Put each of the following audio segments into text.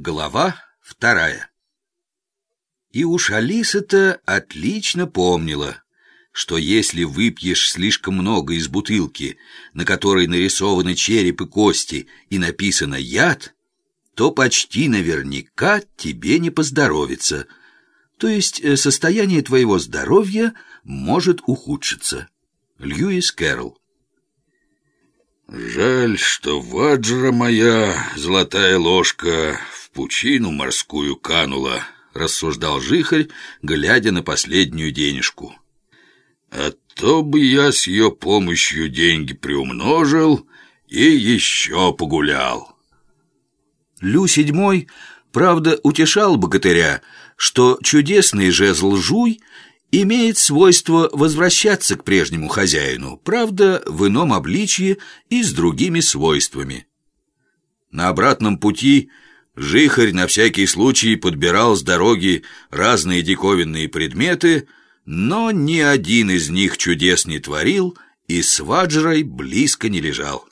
Глава вторая. И уж Алиса-то отлично помнила, что если выпьешь слишком много из бутылки, на которой нарисованы череп и кости и написано «яд», то почти наверняка тебе не поздоровится, то есть э, состояние твоего здоровья может ухудшиться. Льюис Кэрролл. Жаль, что ваджра моя, золотая ложка, пучину морскую канула, рассуждал жихарь, глядя на последнюю денежку. А то бы я с ее помощью деньги приумножил и еще погулял. Лю седьмой, правда, утешал богатыря, что чудесный жезл жуй имеет свойство возвращаться к прежнему хозяину, правда, в ином обличье и с другими свойствами. На обратном пути Жихарь на всякий случай подбирал с дороги разные диковинные предметы, но ни один из них чудес не творил и с Ваджрой близко не лежал.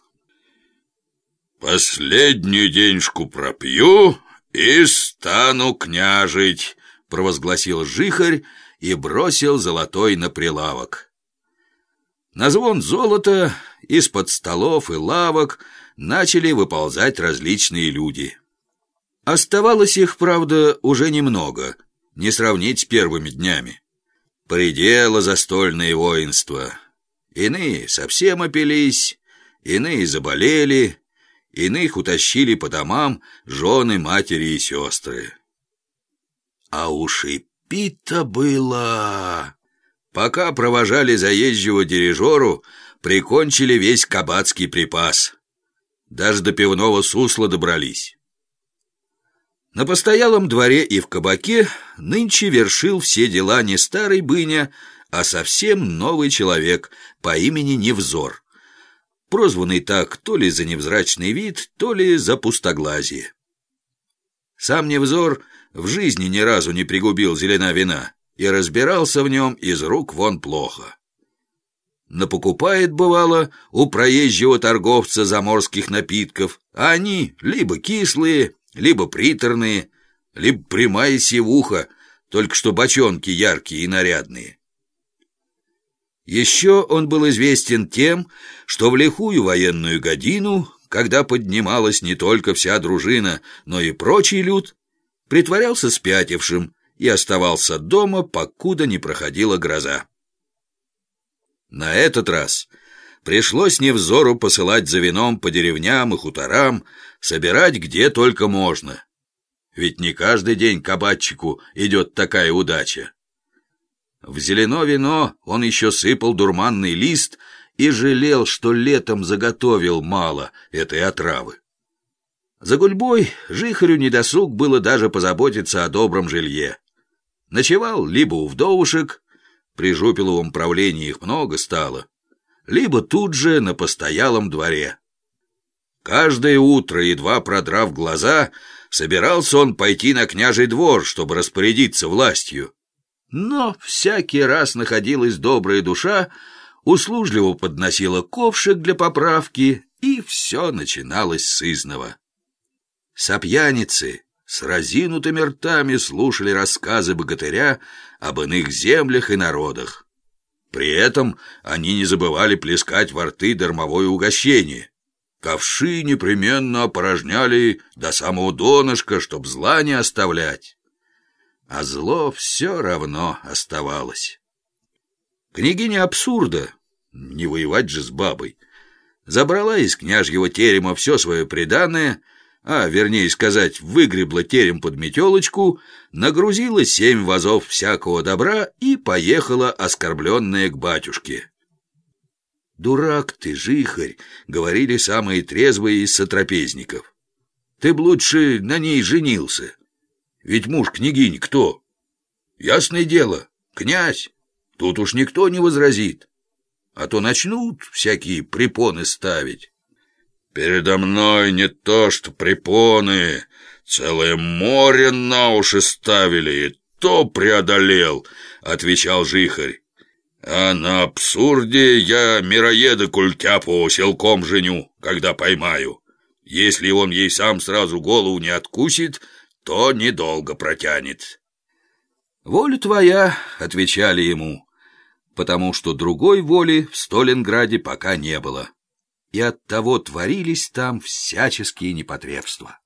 «Последнюю денежку пропью и стану княжить», — провозгласил Жихарь, и бросил золотой на прилавок. На звон золота из-под столов и лавок начали выползать различные люди. Оставалось их, правда, уже немного, не сравнить с первыми днями. Придело застольное воинство. Иные совсем опились, иные заболели, иных утащили по домам жены, матери и сестры. А уж и Пито было. Пока провожали заезжего дирижеру, прикончили весь кабацкий припас. Даже до пивного сусла добрались. На постоялом дворе и в кабаке нынче вершил все дела не старый быня, а совсем новый человек по имени Невзор, прозванный так то ли за невзрачный вид, то ли за пустоглазие. Сам Невзор в жизни ни разу не пригубил зелена вина и разбирался в нем из рук вон плохо. Напокупает, бывало, у проезжего торговца заморских напитков, а они либо кислые, либо приторные, либо прямая сивуха, только что бочонки яркие и нарядные. Еще он был известен тем, что в лихую военную годину, когда поднималась не только вся дружина, но и прочий люд, притворялся спятившим и оставался дома, покуда не проходила гроза. На этот раз пришлось невзору посылать за вином по деревням и хуторам, собирать где только можно. Ведь не каждый день кабачику идет такая удача. В зелено вино он еще сыпал дурманный лист и жалел, что летом заготовил мало этой отравы. За гульбой жихарю недосуг было даже позаботиться о добром жилье. Ночевал либо у вдовушек, при жупеловом правлении их много стало, либо тут же на постоялом дворе. Каждое утро, едва продрав глаза, собирался он пойти на княжий двор, чтобы распорядиться властью. Но всякий раз находилась добрая душа, услужливо подносила ковшик для поправки, и все начиналось с изного. Сопьяницы с разинутыми ртами слушали рассказы богатыря об иных землях и народах. При этом они не забывали плескать во рты дармовое угощение. Ковши непременно опорожняли до самого донышка, чтоб зла не оставлять. А зло все равно оставалось. Княгиня абсурда, не воевать же с бабой, забрала из княжьего терема все свое преданное — а, вернее сказать, выгребла терем под метелочку, нагрузила семь вазов всякого добра и поехала оскорбленная к батюшке. «Дурак ты, жихарь!» — говорили самые трезвые из сотрапезников. «Ты б лучше на ней женился. Ведь муж княгинь кто? Ясное дело, князь. Тут уж никто не возразит. А то начнут всякие препоны ставить». Передо мной не то что препоны, целое море на уши ставили, и то преодолел, — отвечал жихарь. А на абсурде я мироеда культяпу силком женю, когда поймаю. Если он ей сам сразу голову не откусит, то недолго протянет. «Воля твоя», — отвечали ему, потому что другой воли в Сталинграде пока не было, и оттого творились там всяческие непотребства.